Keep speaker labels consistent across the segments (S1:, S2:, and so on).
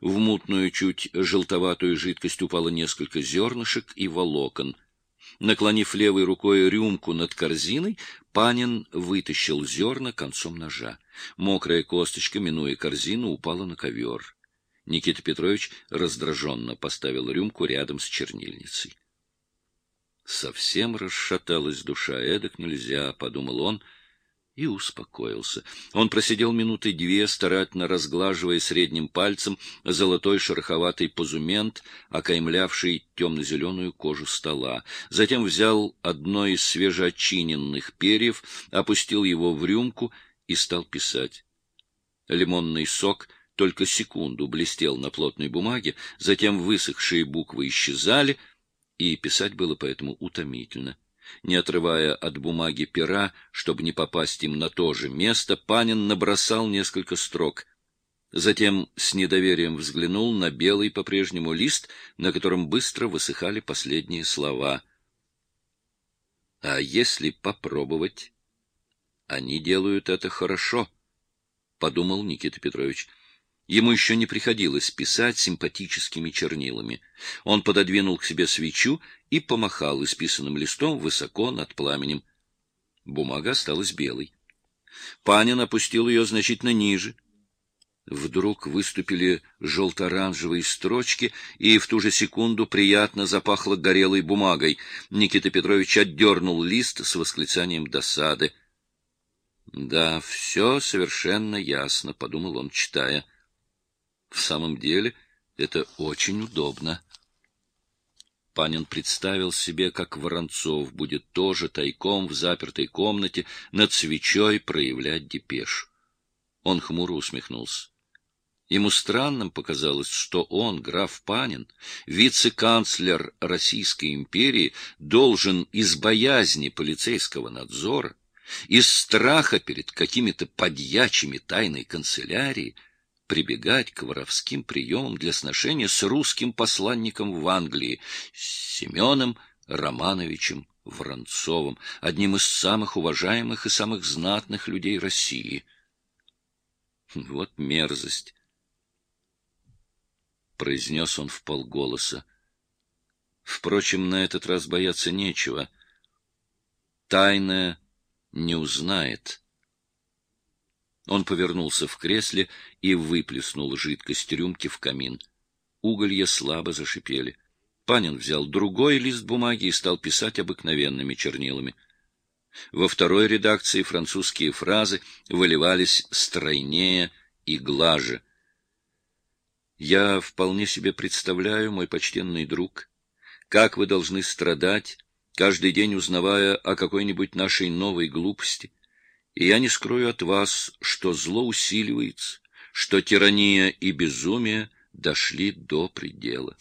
S1: В мутную, чуть желтоватую жидкость упало несколько зернышек и волокон. Наклонив левой рукой рюмку над корзиной, Панин вытащил зерна концом ножа. Мокрая косточка, минуя корзину, упала на ковер. Никита Петрович раздраженно поставил рюмку рядом с чернильницей. Совсем расшаталась душа, эдак нельзя, — подумал он, — и успокоился. Он просидел минуты две, старательно разглаживая средним пальцем золотой шероховатый позумент, окаймлявший темно-зеленую кожу стола. Затем взял одно из свежеочиненных перьев, опустил его в рюмку и стал писать. Лимонный сок только секунду блестел на плотной бумаге, затем высохшие буквы исчезали, и писать было поэтому утомительно. Не отрывая от бумаги пера, чтобы не попасть им на то же место, Панин набросал несколько строк. Затем с недоверием взглянул на белый по-прежнему лист, на котором быстро высыхали последние слова. «А если попробовать?» «Они делают это хорошо», — подумал Никита Петрович. Ему еще не приходилось писать симпатическими чернилами. Он пододвинул к себе свечу и помахал исписанным листом высоко над пламенем. Бумага осталась белой. Панин опустил ее значительно ниже. Вдруг выступили желто-оранжевые строчки, и в ту же секунду приятно запахло горелой бумагой. Никита Петрович отдернул лист с восклицанием досады. — Да, все совершенно ясно, — подумал он, читая. — в самом деле это очень удобно. Панин представил себе, как Воронцов будет тоже тайком в запертой комнате над свечой проявлять депеш. Он хмуро усмехнулся. Ему странным показалось, что он, граф Панин, вице-канцлер Российской империи, должен из боязни полицейского надзора, из страха перед какими-то подьячими тайной канцелярии, прибегать к воровским приемам для сношения с русским посланником в Англии, с Семеном Романовичем Воронцовым, одним из самых уважаемых и самых знатных людей России. Вот мерзость! произнес он в полголоса. Впрочем, на этот раз бояться нечего. Тайное не узнает. Он повернулся в кресле и выплеснул жидкость рюмки в камин. Уголья слабо зашипели. Панин взял другой лист бумаги и стал писать обыкновенными чернилами. Во второй редакции французские фразы выливались стройнее и глаже. «Я вполне себе представляю, мой почтенный друг, как вы должны страдать, каждый день узнавая о какой-нибудь нашей новой глупости» И я не скрою от вас, что зло усиливается, что тирания и безумие дошли до предела.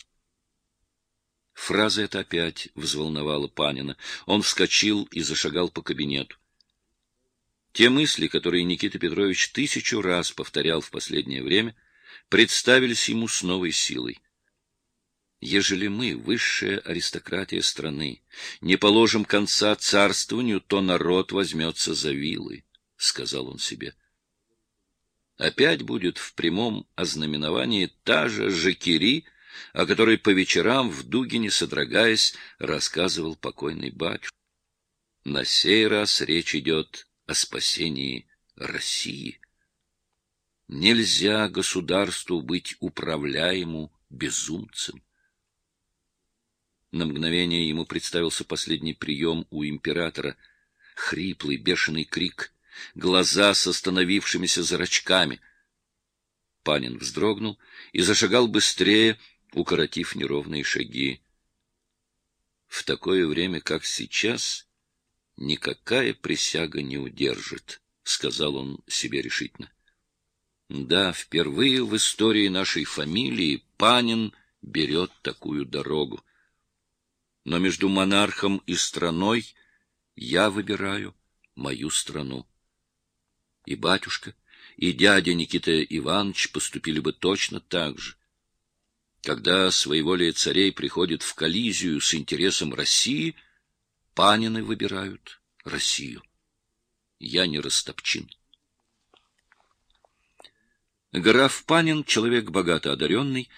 S1: Фраза эта опять взволновала Панина. Он вскочил и зашагал по кабинету. Те мысли, которые Никита Петрович тысячу раз повторял в последнее время, представились ему с новой силой. Ежели мы, высшая аристократия страны, не положим конца царствованию, то народ возьмется за вилы, — сказал он себе. Опять будет в прямом ознаменовании та же Жакири, о которой по вечерам в Дугине, содрогаясь, рассказывал покойный батюшка. На сей раз речь идет о спасении России. Нельзя государству быть управляемому безумцем. На мгновение ему представился последний прием у императора. Хриплый, бешеный крик, глаза с остановившимися зрачками. Панин вздрогнул и зашагал быстрее, укоротив неровные шаги. В такое время, как сейчас, никакая присяга не удержит, — сказал он себе решительно. Да, впервые в истории нашей фамилии Панин берет такую дорогу но между монархом и страной я выбираю мою страну. И батюшка, и дядя Никита Иванович поступили бы точно так же. Когда своеволие царей приходит в коллизию с интересом России, панины выбирают Россию. Я не растопчин. Граф Панин — человек богато одаренный,